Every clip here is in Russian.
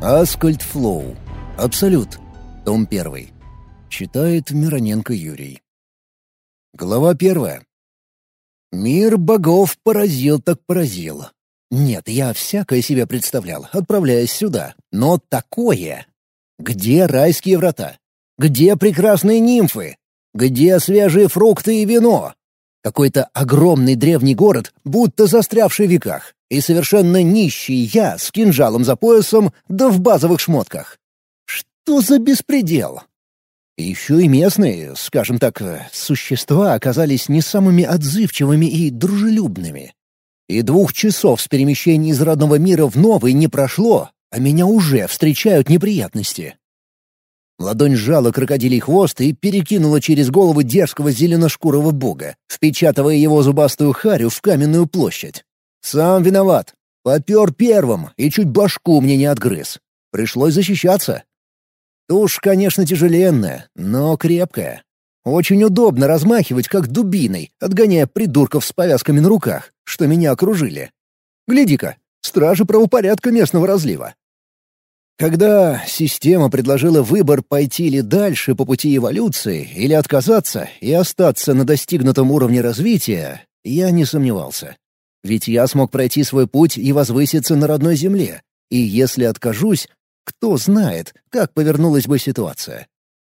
Аскольд Флоу. Абсолют. Том 1. Читает Мироненко Юрий. Глава первая. Мир богов поразил так поразил. Нет, я всякое себе представлял, отправляясь сюда. Но такое! Где райские врата? Где прекрасные нимфы? Где свежие фрукты и вино? Какой-то огромный древний город, будто застрявший в веках, и совершенно нищий я с кинжалом за поясом, да в базовых шмотках. Что за беспредел? Еще и местные, скажем так, существа оказались не самыми отзывчивыми и дружелюбными. И двух часов с перемещения из родного мира в новый не прошло, а меня уже встречают неприятности. Ладонь сжала крокодилий хвост и перекинула через голову дерзкого зеленошкурого бога, впечатывая его зубастую харю в каменную площадь. Сам виноват. Попер первым и чуть башку мне не отгрыз. Пришлось защищаться. Тушь, конечно, тяжеленная, но крепкая. Очень удобно размахивать, как дубиной, отгоняя придурков с повязками на руках, что меня окружили. Гляди-ка, стражи правопорядка местного разлива. Когда система предложила выбор пойти ли дальше по пути эволюции или отказаться и остаться на достигнутом уровне развития, я не сомневался. Ведь я смог пройти свой путь и возвыситься на родной земле. И если откажусь, кто знает, как повернулась бы ситуация.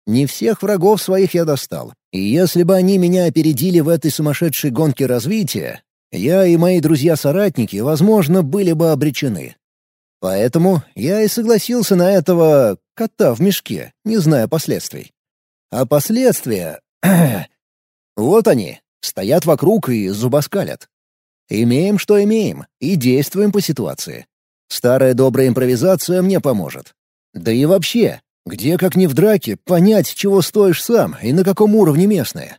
Не всех врагов своих я достал. И если бы они меня опередили в этой сумасшедшей гонке развития, я и мои друзья-соратники, возможно, были бы обречены. Поэтому я и согласился на этого кота в мешке, не зная последствий. А последствия... вот они, стоят вокруг и зубоскалят. Имеем, что имеем, и действуем по ситуации. Старая добрая импровизация мне поможет. Да и вообще, где, как ни в драке, понять, чего стоишь сам и на каком уровне местные?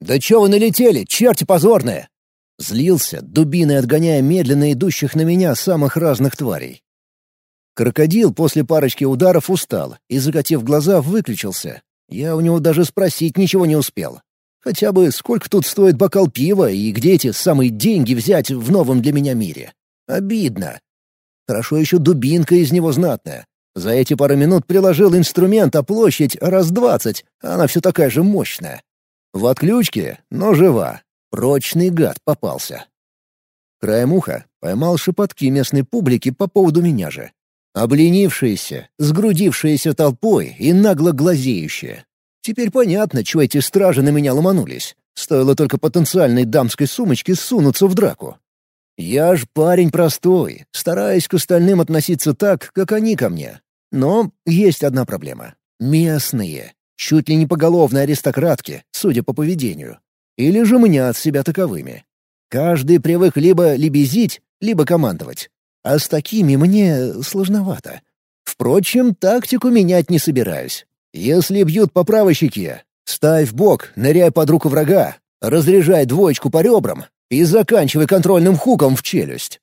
«Да чё вы налетели, черти позорные!» Злился, дубиной отгоняя медленно идущих на меня самых разных тварей. Крокодил после парочки ударов устал и, закатив глаза, выключился. Я у него даже спросить ничего не успел. Хотя бы сколько тут стоит бокал пива и где эти самые деньги взять в новом для меня мире? Обидно. Хорошо еще дубинка из него знатная. За эти пару минут приложил инструмент, а площадь раз двадцать, она все такая же мощная. В отключке, но жива. Прочный гад попался. Краем уха поймал шепотки местной публики по поводу меня же. Обленившиеся, сгрудившиеся толпой и нагло глазеющие. Теперь понятно, чего эти стражи на меня ломанулись. Стоило только потенциальной дамской сумочке сунуться в драку. Я ж парень простой, стараюсь к остальным относиться так, как они ко мне. Но есть одна проблема. Местные. Чуть ли не поголовные аристократки, судя по поведению. Или же мнят себя таковыми. Каждый привык либо лебезить, либо командовать. А с такими мне сложновато. Впрочем, тактику менять не собираюсь. Если бьют по правой ставь в бок, ныряй под руку врага, разряжай двоечку по ребрам и заканчивай контрольным хуком в челюсть.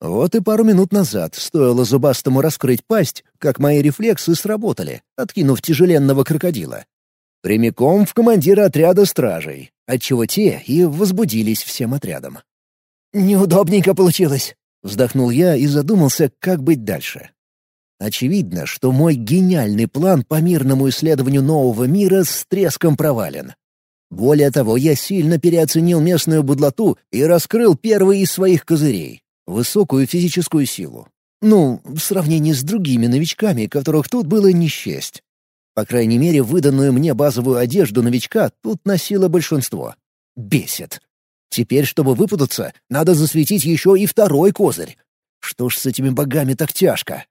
Вот и пару минут назад стоило зубастому раскрыть пасть, как мои рефлексы сработали, откинув тяжеленного крокодила. Прямиком в командира отряда стражей, отчего те и возбудились всем отрядом. «Неудобненько получилось», — вздохнул я и задумался, как быть дальше. Очевидно, что мой гениальный план по мирному исследованию нового мира с треском провален. Более того, я сильно переоценил местную будлоту и раскрыл первый из своих козырей — высокую физическую силу. Ну, в сравнении с другими новичками, которых тут было не счесть. По крайней мере, выданную мне базовую одежду новичка тут носило большинство. Бесит. Теперь, чтобы выпутаться, надо засветить еще и второй козырь. Что ж с этими богами так тяжко?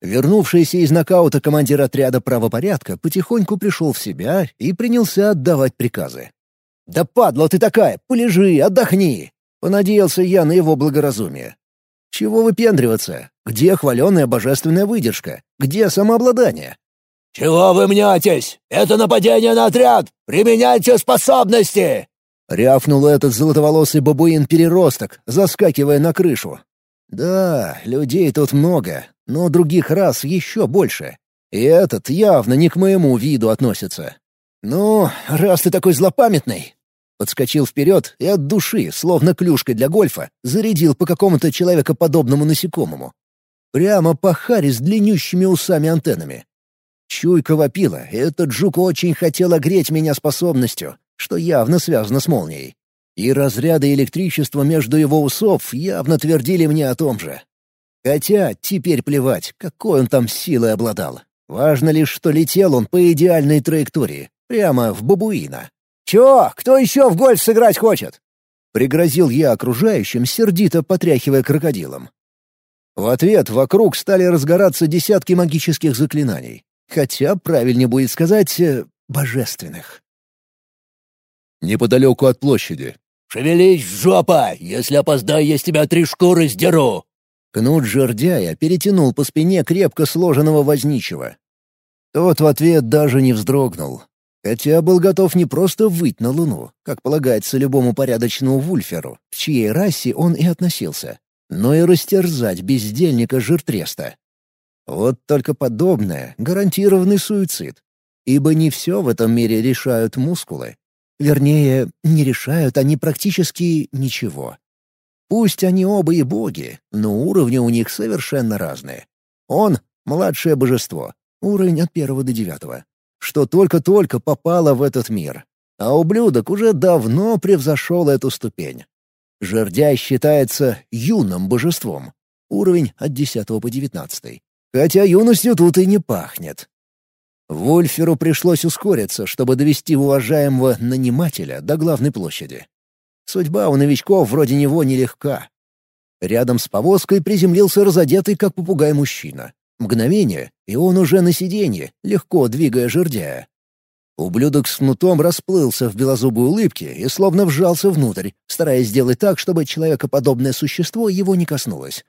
Вернувшийся из нокаута командир отряда правопорядка потихоньку пришел в себя и принялся отдавать приказы. «Да падла ты такая! Полежи, отдохни!» Понадеялся я на его благоразумие. «Чего выпендриваться? Где хваленая божественная выдержка? Где самообладание?» «Чего вы мнетесь? Это нападение на отряд! Применяйте способности!» Рявкнул этот золотоволосый бабуин-переросток, заскакивая на крышу. «Да, людей тут много, но других рас еще больше. И этот явно не к моему виду относится. Ну, раз ты такой злопамятный...» Подскочил вперед и от души, словно клюшкой для гольфа, зарядил по какому-то человекоподобному насекомому. Прямо по харе с длиннющими усами-антеннами. Чуйка вопила, этот жук очень хотел огреть меня способностью, что явно связано с молнией. И разряды электричества между его усов явно твердили мне о том же. Хотя теперь плевать, какой он там силой обладал. Важно лишь, что летел он по идеальной траектории, прямо в бабуина. «Чё, кто еще в гольф сыграть хочет?» Пригрозил я окружающим, сердито потряхивая крокодилом. В ответ вокруг стали разгораться десятки магических заклинаний. Хотя правильнее будет сказать э, «божественных». Неподалеку от площади. «Шевелись, жопа! Если опоздаю, я с тебя три шкуры сдеру!» Кнут жердяя перетянул по спине крепко сложенного возничего. Тот в ответ даже не вздрогнул, Хотя был готов не просто выть на Луну, как полагается любому порядочному вульферу, к чьей расе он и относился, но и растерзать бездельника жиртреста. Вот только подобное — гарантированный суицид. Ибо не все в этом мире решают мускулы. Вернее, не решают они практически ничего. Пусть они оба и боги, но уровни у них совершенно разные. Он — младшее божество, уровень от первого до девятого что только-только попала в этот мир. А ублюдок уже давно превзошел эту ступень. Жердяй считается юным божеством. Уровень от 10 по 19. Хотя юностью тут и не пахнет. Вольферу пришлось ускориться, чтобы довести уважаемого нанимателя до главной площади. Судьба у новичков вроде него нелегка. Рядом с повозкой приземлился разодетый, как попугай, мужчина. Мгновение, и он уже на сиденье, легко двигая жердяя. Ублюдок с кнутом расплылся в белозубой улыбке и словно вжался внутрь, стараясь сделать так, чтобы человекоподобное существо его не коснулось.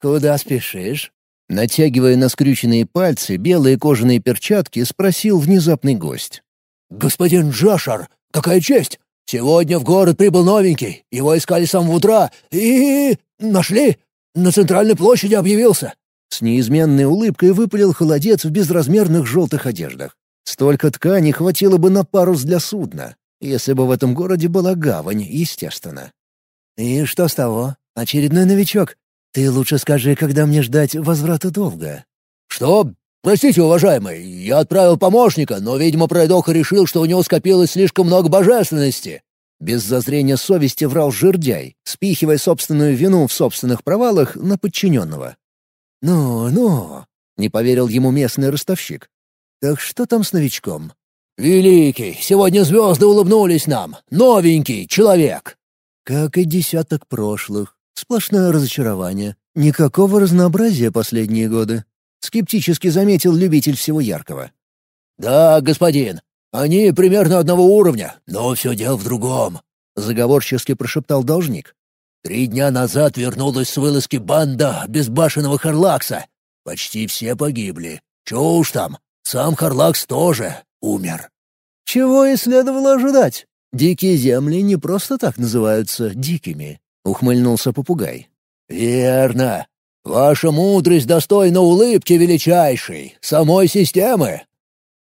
«Куда спешишь?» Натягивая на скрюченные пальцы белые кожаные перчатки, спросил внезапный гость. «Господин Джашар, какая честь! Сегодня в город прибыл новенький, его искали с самого утра и... нашли! На центральной площади объявился. С неизменной улыбкой выпалил холодец в безразмерных желтых одеждах. Столько ткани хватило бы на парус для судна, если бы в этом городе была гавань, естественно. «И что с того? Очередной новичок. Ты лучше скажи, когда мне ждать возврата долга». «Что? Простите, уважаемый, я отправил помощника, но, видимо, пройдоха решил, что у него скопилось слишком много божественности». Без зазрения совести врал жердяй, спихивая собственную вину в собственных провалах на подчиненного. «Ну, ну», — не поверил ему местный ростовщик. «Так что там с новичком?» «Великий, сегодня звезды улыбнулись нам. Новенький человек!» «Как и десяток прошлых. Сплошное разочарование. Никакого разнообразия последние годы», — скептически заметил любитель всего яркого. «Да, господин, они примерно одного уровня, но все дело в другом», — заговорчески прошептал должник. Три дня назад вернулась с вылазки банда безбашенного Харлакса. Почти все погибли. Чего уж там, сам Харлакс тоже умер. Чего и следовало ожидать. Дикие земли не просто так называются дикими, — ухмыльнулся попугай. «Верно. Ваша мудрость достойна улыбки величайшей, самой системы!»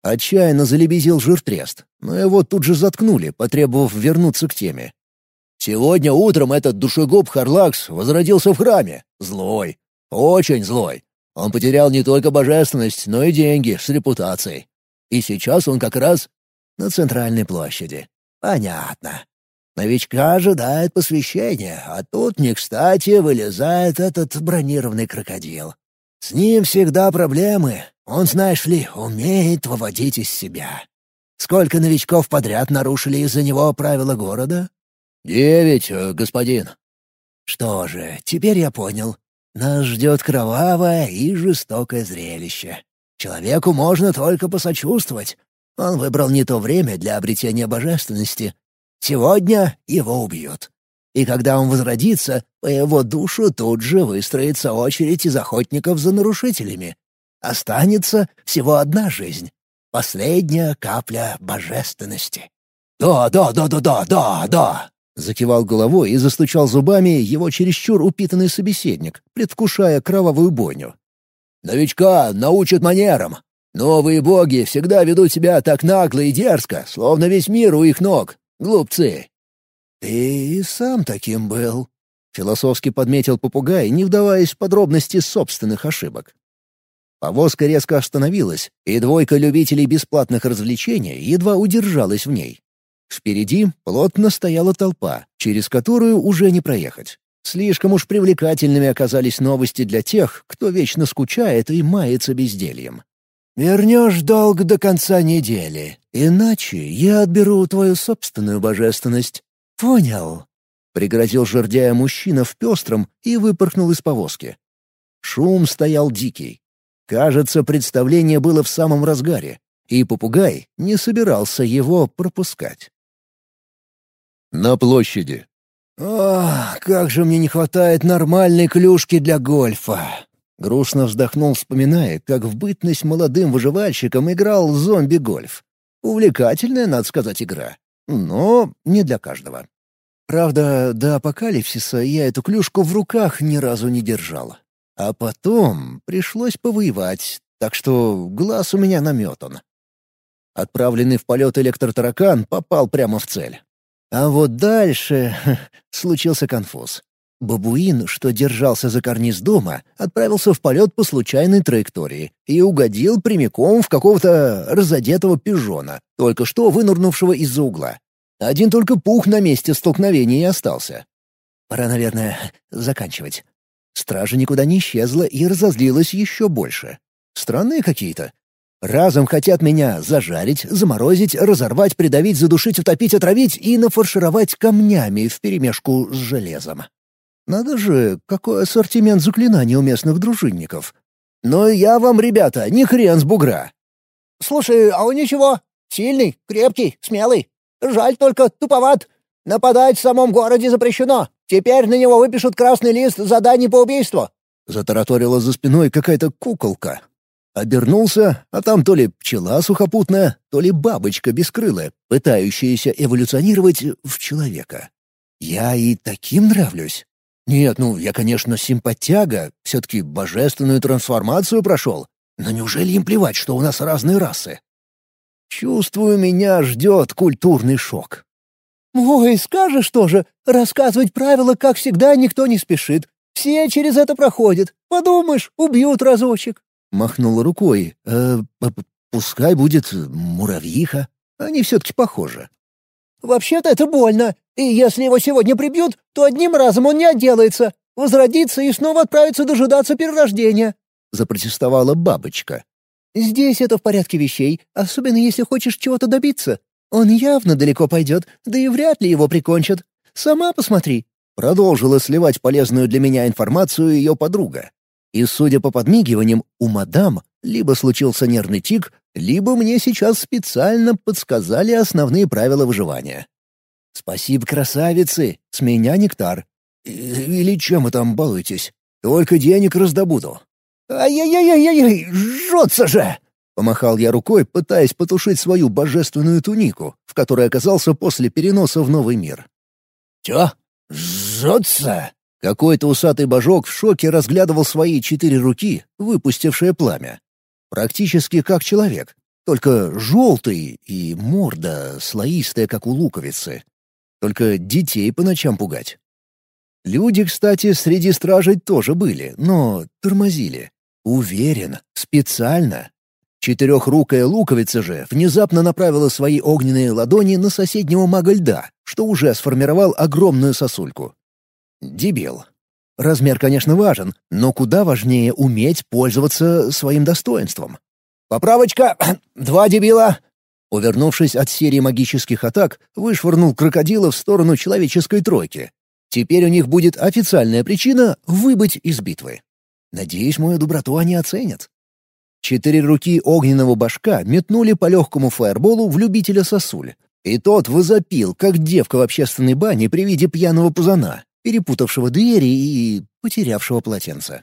Отчаянно залебезил жиртрест, но его тут же заткнули, потребовав вернуться к теме. Сегодня утром этот душегуб Харлакс возродился в храме. Злой. Очень злой. Он потерял не только божественность, но и деньги с репутацией. И сейчас он как раз на центральной площади. Понятно. Новичка ожидает посвящение, а тут не кстати вылезает этот бронированный крокодил. С ним всегда проблемы. Он, знаешь ли, умеет выводить из себя. Сколько новичков подряд нарушили из-за него правила города? «Девять, э, господин». «Что же, теперь я понял. Нас ждет кровавое и жестокое зрелище. Человеку можно только посочувствовать. Он выбрал не то время для обретения божественности. Сегодня его убьют. И когда он возродится, по его душу тут же выстроится очередь из охотников за нарушителями. Останется всего одна жизнь. Последняя капля божественности. «Да, да, да, да, да, да, да!» Закивал головой и застучал зубами его чересчур упитанный собеседник, предвкушая кровавую бойню. «Новичка научат манерам. Новые боги всегда ведут себя так нагло и дерзко, словно весь мир у их ног. Глупцы!» «Ты и сам таким был», — Философски подметил попугай, не вдаваясь в подробности собственных ошибок. Повозка резко остановилась, и двойка любителей бесплатных развлечений едва удержалась в ней. Впереди плотно стояла толпа, через которую уже не проехать. Слишком уж привлекательными оказались новости для тех, кто вечно скучает и мается бездельем. «Вернешь долг до конца недели, иначе я отберу твою собственную божественность. Понял?» Пригрозил жердяя мужчина в пестром и выпорхнул из повозки. Шум стоял дикий. Кажется, представление было в самом разгаре, и попугай не собирался его пропускать. На площади. «Ох, как же мне не хватает нормальной клюшки для гольфа!» Грустно вздохнул, вспоминая, как в бытность молодым выживальщиком играл зомби-гольф. Увлекательная, надо сказать, игра. Но не для каждого. Правда, до апокалипсиса я эту клюшку в руках ни разу не держал. А потом пришлось повоевать, так что глаз у меня наметан. Отправленный в полет электротаракан попал прямо в цель. А вот дальше случился конфуз. Бабуин, что держался за карниз дома, отправился в полет по случайной траектории и угодил прямиком в какого-то разодетого пижона, только что вынурнувшего из-за угла. Один только пух на месте столкновения и остался. Пора, наверное, заканчивать. Стража никуда не исчезла и разозлилась еще больше. Странные какие-то. Разом хотят меня зажарить, заморозить, разорвать, придавить, задушить, утопить, отравить и нафаршировать камнями вперемешку с железом. Надо же, какой ассортимент заклинаний у местных дружинников. Но я вам, ребята, не хрен с бугра. Слушай, а он ничего. Сильный, крепкий, смелый. Жаль только, туповат. Нападать в самом городе запрещено. Теперь на него выпишут красный лист заданий по убийству». Затараторила за спиной какая-то куколка. Обернулся, а там то ли пчела сухопутная, то ли бабочка бескрылая, пытающаяся эволюционировать в человека. Я и таким нравлюсь. Нет, ну, я, конечно, симпатяга, все-таки божественную трансформацию прошел. Но неужели им плевать, что у нас разные расы? Чувствую, меня ждет культурный шок. «Ой, скажешь тоже, рассказывать правила, как всегда, никто не спешит. Все через это проходят. Подумаешь, убьют разочек». Махнула рукой. «Э, пускай будет муравьиха. Они все-таки похожи». «Вообще-то это больно. И если его сегодня прибьют, то одним разом он не отделается. Возродится и снова отправится дожидаться перерождения», — запротестовала бабочка. Здесь это в порядке вещей, особенно если хочешь чего-то добиться. Он явно далеко пойдет, да и вряд ли его прикончат. Сама посмотри». Продолжила сливать полезную для меня информацию ее подруга. И, судя по подмигиваниям, у мадам либо случился нервный тик, либо мне сейчас специально подсказали основные правила выживания. «Спасибо, красавицы! С меня нектар. Или чем вы там балуетесь? Только денег раздобуду. «Ай-яй-яй-яй-яй, жжется же!» Помахал я рукой, пытаясь потушить свою божественную тунику, в которой оказался после переноса в новый мир. «Чё? Жжется?» Какой-то усатый божок в шоке разглядывал свои четыре руки, выпустившие пламя. Практически как человек, только желтый и морда слоистая, как у луковицы. Только детей по ночам пугать. Люди, кстати, среди стражей тоже были, но тормозили. Уверен, специально. Четырехрукая луковица же внезапно направила свои огненные ладони на соседнего мага льда, что уже сформировал огромную сосульку. Дебил. Размер, конечно, важен, но куда важнее уметь пользоваться своим достоинством. «Поправочка! Два дебила!» Увернувшись от серии магических атак, вышвырнул крокодила в сторону человеческой тройки. Теперь у них будет официальная причина выбыть из битвы. Надеюсь, мою доброту они оценят. Четыре руки огненного башка метнули по легкому фаерболу в любителя сосуль. И тот возопил, как девка в общественной бане при виде пьяного пузана, перепутавшего двери и потерявшего полотенце.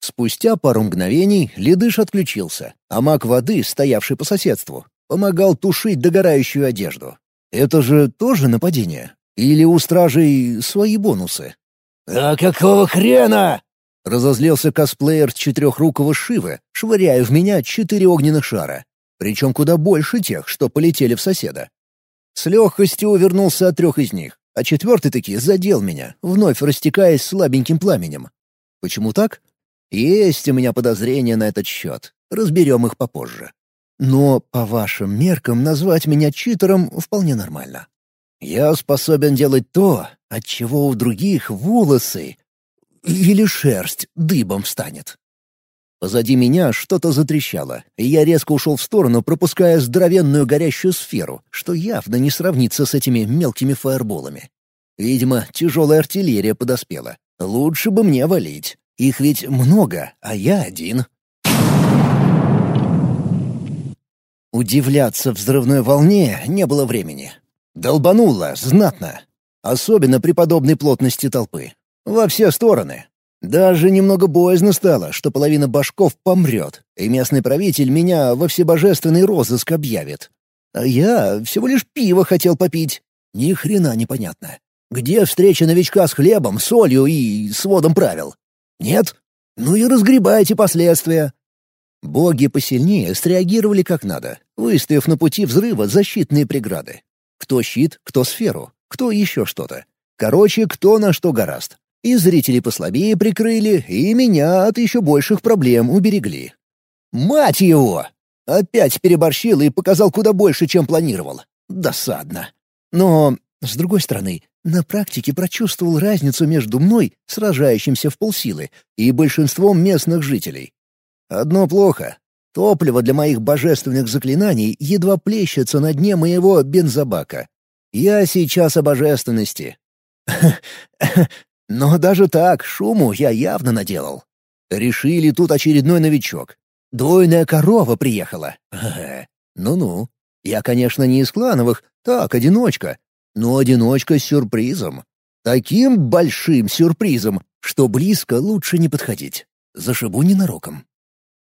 Спустя пару мгновений ледыш отключился, а маг воды, стоявший по соседству, помогал тушить догорающую одежду. Это же тоже нападение? Или у стражей свои бонусы? «А какого хрена?» Разозлился косплеер четырехрукого Шивы, швыряя в меня четыре огненных шара. Причем куда больше тех, что полетели в соседа. С легкостью увернулся от трех из них, а четвертый таки задел меня, вновь растекаясь слабеньким пламенем. Почему так? Есть у меня подозрения на этот счет. Разберем их попозже. Но, по вашим меркам, назвать меня читером вполне нормально. Я способен делать то, от чего у других волосы или шерсть дыбом встанет. Позади меня что-то затрещало, и я резко ушел в сторону, пропуская здоровенную горящую сферу, что явно не сравнится с этими мелкими фаерболами. Видимо, тяжелая артиллерия подоспела. Лучше бы мне валить. Их ведь много, а я один. Удивляться взрывной волне не было времени. Долбануло, знатно. Особенно при подобной плотности толпы. Во все стороны. Даже немного боязно стало, что половина башков помрет, и местный правитель меня во всебожественный розыск объявит. А я всего лишь пиво хотел попить. Ни хрена непонятно. Где встреча новичка с хлебом, солью и сводом правил? Нет? Ну и разгребайте последствия. Боги посильнее среагировали как надо, выставив на пути взрыва защитные преграды. Кто щит, кто сферу, кто еще что-то. Короче, кто на что гораст. И зрители послабее прикрыли, и меня от еще больших проблем уберегли. Мать его! Опять переборщил и показал куда больше, чем планировал. Досадно. Но, с другой стороны, на практике прочувствовал разницу между мной, сражающимся в полсилы, и большинством местных жителей. Одно плохо. Топливо для моих божественных заклинаний едва плещется на дне моего бензобака. Я сейчас о божественности. Но даже так шуму я явно наделал. Решили тут очередной новичок. Двойная корова приехала. Ну-ну. Я, конечно, не из клановых, так, одиночка. Но одиночка с сюрпризом. Таким большим сюрпризом, что близко лучше не подходить. Зашибу ненароком.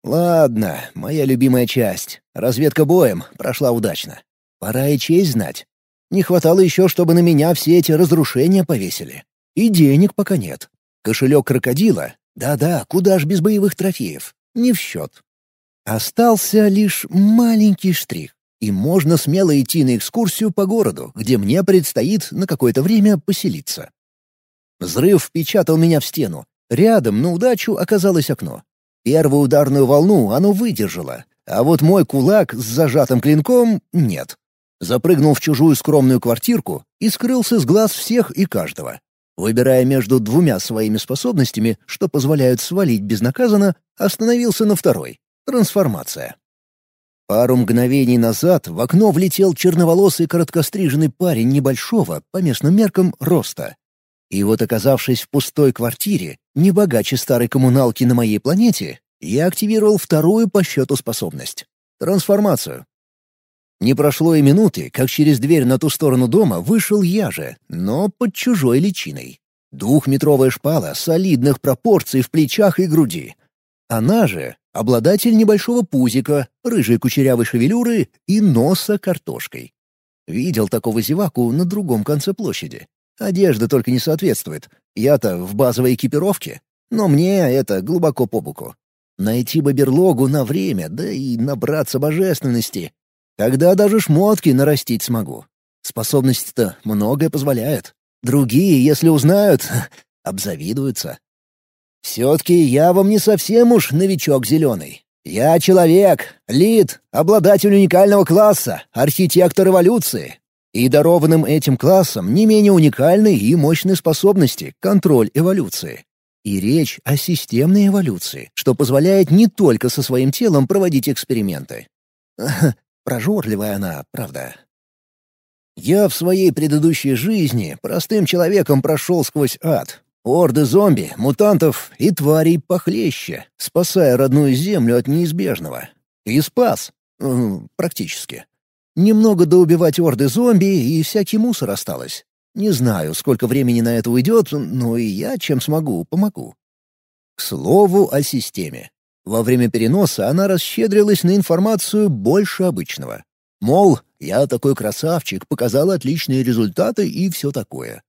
Ладно, моя любимая часть. Разведка боем прошла удачно. Пора и честь знать. Не хватало еще, чтобы на меня все эти разрушения повесили. И денег пока нет. Кошелек крокодила? Да-да, куда ж без боевых трофеев? Не в счет. Остался лишь маленький штрих, и можно смело идти на экскурсию по городу, где мне предстоит на какое-то время поселиться. Взрыв впечатал меня в стену. Рядом, на удачу, оказалось окно. Первую ударную волну оно выдержало, а вот мой кулак с зажатым клинком — нет. Запрыгнул в чужую скромную квартирку и скрылся с глаз всех и каждого. Выбирая между двумя своими способностями, что позволяют свалить безнаказанно, остановился на второй — трансформация. Пару мгновений назад в окно влетел черноволосый короткостриженный парень небольшого, по местным меркам, роста. И вот оказавшись в пустой квартире, не богаче старой коммуналки на моей планете, я активировал вторую по счету способность — трансформацию. Не прошло и минуты, как через дверь на ту сторону дома вышел я же, но под чужой личиной. Двухметровая шпала солидных пропорций в плечах и груди. Она же — обладатель небольшого пузика, рыжей кучерявой шевелюры и носа картошкой. Видел такого зеваку на другом конце площади. Одежда только не соответствует. Я-то в базовой экипировке. Но мне это глубоко по боку. Найти бы берлогу на время, да и набраться божественности. Тогда даже шмотки нарастить смогу. Способности-то многое позволяют. Другие, если узнают, обзавидуются. Все-таки я вам не совсем уж новичок зеленый. Я человек, лид, обладатель уникального класса, архитектор эволюции. И дарованным этим классом не менее уникальной и мощной способности — контроль эволюции. И речь о системной эволюции, что позволяет не только со своим телом проводить эксперименты. Прожорливая она, правда. Я в своей предыдущей жизни простым человеком прошел сквозь ад. Орды зомби, мутантов и тварей похлеще, спасая родную землю от неизбежного. И спас. Практически. Немного доубивать орды зомби, и всякий мусор осталось. Не знаю, сколько времени на это уйдет, но и я, чем смогу, помогу. К слову о системе. Во время переноса она расщедрилась на информацию больше обычного. Мол, я такой красавчик, показал отличные результаты и все такое.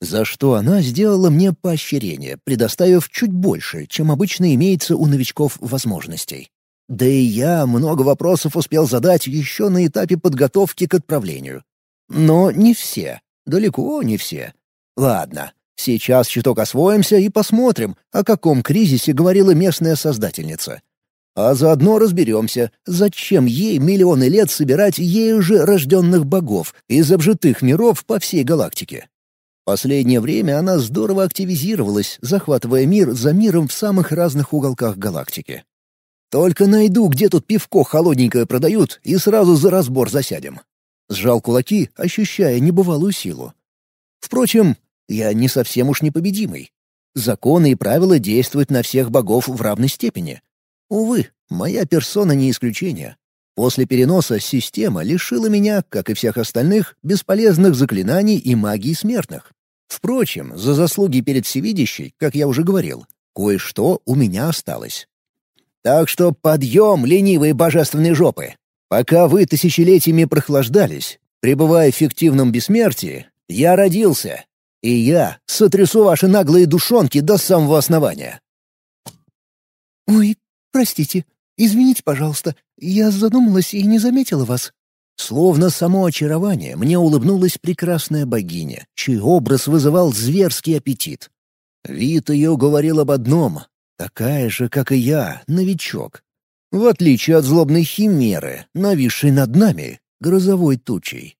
За что она сделала мне поощрение, предоставив чуть больше, чем обычно имеется у новичков возможностей. Да и я много вопросов успел задать еще на этапе подготовки к отправлению. Но не все. Далеко не все. Ладно, сейчас чуток освоимся и посмотрим, о каком кризисе говорила местная создательница. А заодно разберемся, зачем ей миллионы лет собирать ею же рожденных богов из обжитых миров по всей галактике. Последнее время она здорово активизировалась, захватывая мир за миром в самых разных уголках галактики. Только найду, где тут пивко холодненькое продают, и сразу за разбор засядем. Сжал кулаки, ощущая небывалую силу. Впрочем, я не совсем уж непобедимый. Законы и правила действуют на всех богов в равной степени. Увы, моя персона не исключение. После переноса система лишила меня, как и всех остальных, бесполезных заклинаний и магии смертных. Впрочем, за заслуги перед Всевидящей, как я уже говорил, кое-что у меня осталось. Так что подъем, ленивые божественные жопы! Пока вы тысячелетиями прохлаждались, пребывая в фиктивном бессмертии, я родился, и я сотрясу ваши наглые душонки до самого основания. «Ой, «Простите, извините, пожалуйста, я задумалась и не заметила вас». Словно само очарование, мне улыбнулась прекрасная богиня, чей образ вызывал зверский аппетит. Вид ее говорил об одном — такая же, как и я, новичок. В отличие от злобной химеры, нависшей над нами, грозовой тучей.